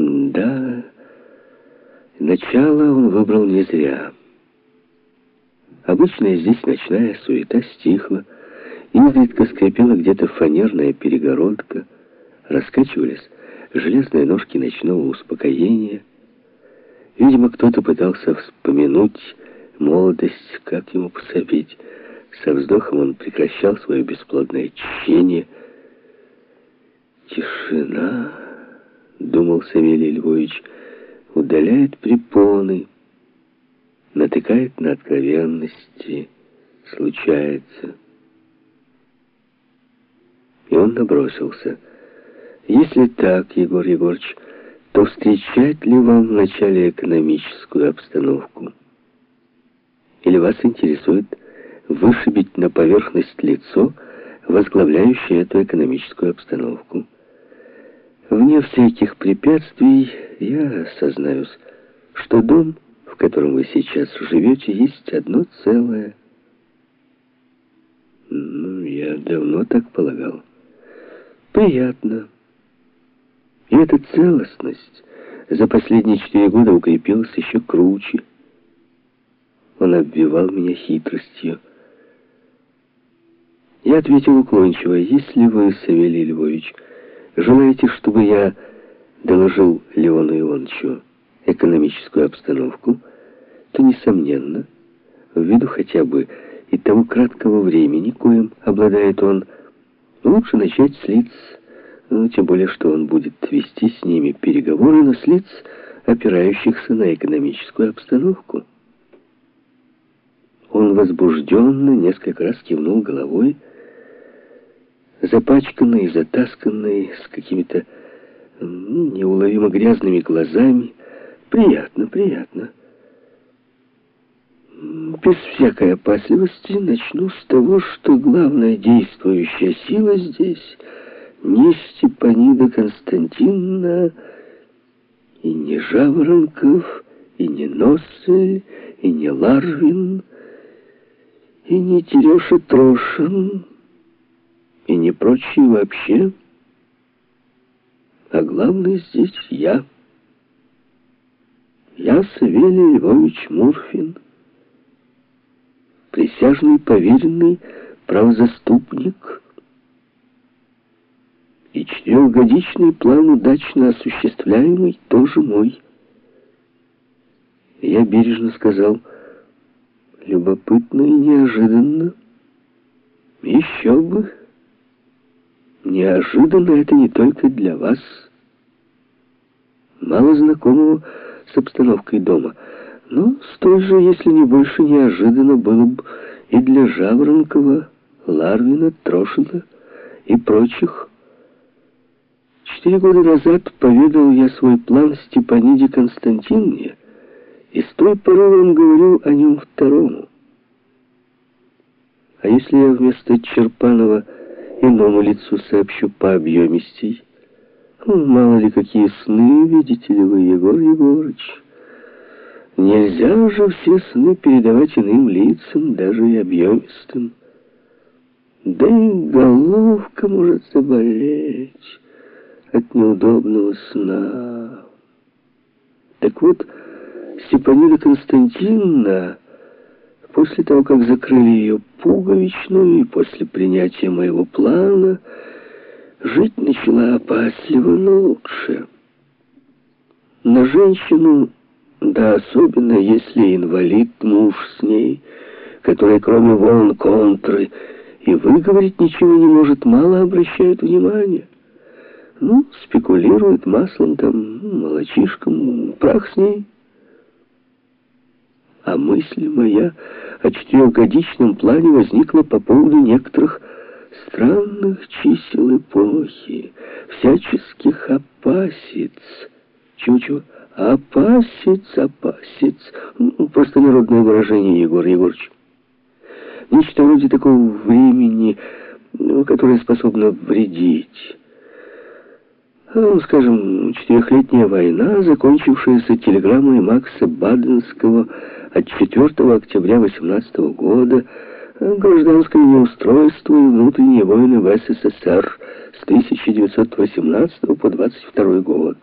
Да, начало он выбрал не зря. Обычная здесь ночная суета стихла, изредка скрипела где-то фанерная перегородка, раскачивались железные ножки ночного успокоения. Видимо, кто-то пытался вспомянуть молодость, как ему пособить. Со вздохом он прекращал свое бесплодное чтение. «Тишина», — думал Савелий Львович, — «удаляет препоны, натыкает на откровенности, случается». И он набросился. «Если так, Егор Егорович, то встречать ли вам вначале экономическую обстановку? Или вас интересует вышибить на поверхность лицо, возглавляющее эту экономическую обстановку. Вне всяких препятствий я сознаюсь, что дом, в котором вы сейчас живете, есть одно целое. Ну, я давно так полагал. Приятно. И эта целостность за последние четыре года укрепилась еще круче. Он обвивал меня хитростью. Я ответил уклончиво, если вы, Савелий Львович, желаете, чтобы я доложил Леону Ивановичу экономическую обстановку, то, несомненно, ввиду хотя бы и того краткого времени, коим обладает он, лучше начать с лиц, ну, тем более, что он будет вести с ними переговоры, но с лиц, опирающихся на экономическую обстановку. Он возбужденно несколько раз кивнул головой, запачканный, затасканный, с какими-то ну, неуловимо грязными глазами. Приятно, приятно. Без всякой опасливости начну с того, что главная действующая сила здесь не Степанида Константиновна, и не Жаворонков, и не Носель, и не Ларвин, и не Тереша Трошин, и не прочие вообще. А главное здесь я. Я Савелий Львович Мурфин, присяжный поверенный правозаступник, и четырехгодичный план, удачно осуществляемый, тоже мой. Я бережно сказал, любопытно и неожиданно. Еще бы... Неожиданно это не только для вас, мало знакомого с обстановкой дома, но столь же, если не больше, неожиданно было бы и для Жаворонкова, Ларвина, Трошина и прочих. Четыре года назад поведал я свой план Степаниде Константиновне, и с той поры он говорил о нем второму. А если я вместо Черпанова иному лицу сообщу по объемистей. Ну, мало ли какие сны видите ли вы, Егор Егорыч. Нельзя же все сны передавать иным лицам, даже и объемистым. Да и головка может заболеть от неудобного сна. Так вот, Степанида Константиновна После того, как закрыли ее пуговичную и после принятия моего плана, жить начала опасливо, но лучше. На женщину, да особенно если инвалид муж с ней, который кроме волн контры и выговорить ничего не может, мало обращает внимания. Ну, спекулирует маслом там, молочишком, прах с ней а мысль моя о четырехгодичном плане возникла по поводу некоторых странных чисел эпохи, всяческих опасиц. Чего-чего? Опасиц, опасиц. Ну, просто народное выражение, Егор Егорович. Нечто вроде такого времени, ну, которое способно вредить. Ну, скажем, четырехлетняя война, закончившаяся телеграммой Макса Баденского от 4 октября 18 года, гражданское неустройство и внутренние войны в СССР с 1918 по 22 год.